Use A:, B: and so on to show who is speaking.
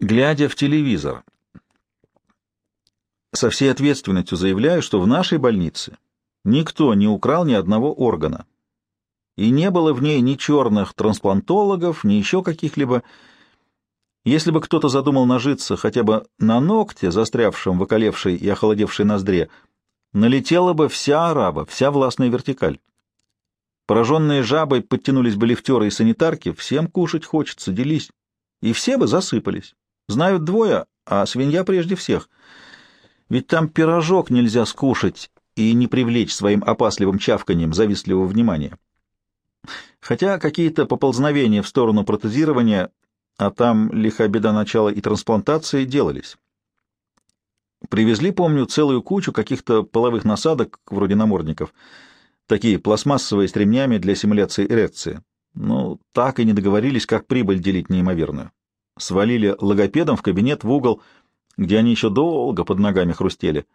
A: глядя в телевизор. Со всей ответственностью заявляю, что в нашей больнице никто не украл ни одного органа. И не было в ней ни черных трансплантологов, ни еще каких-либо. Если бы кто-то задумал нажиться хотя бы на ногте, застрявшем в околевшей и охолодевшей ноздре, налетела бы вся араба, вся властная вертикаль. Пораженные жабой подтянулись бы лифтеры и санитарки, всем кушать хочется, делись. И все бы засыпались. Знают двое, а свинья прежде всех. Ведь там пирожок нельзя скушать и не привлечь своим опасливым чавканием завистливого внимания. Хотя какие-то поползновения в сторону протезирования, а там лиха беда начала и трансплантации, делались. Привезли, помню, целую кучу каких-то половых насадок, вроде намордников — такие пластмассовые с ремнями для симуляции эрекции. Но так и не договорились, как прибыль делить неимоверную. Свалили логопедом в кабинет в угол, где они еще долго под ногами хрустели.